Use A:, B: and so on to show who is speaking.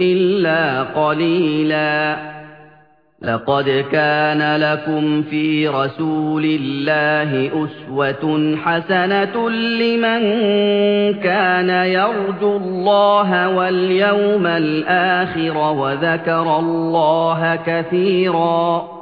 A: إِلَّا قَلِيلًا. لَقَدْ كَانَ لَكُمْ فِي رَسُولِ اللَّهِ أُسْوَةٌ حَسَنَةٌ لِّمَن كَانَ يَرْجُو اللَّهَ وَالْيَوْمَ الْآخِرَ وَذَكَرَ اللَّهَ كَثِيرًا.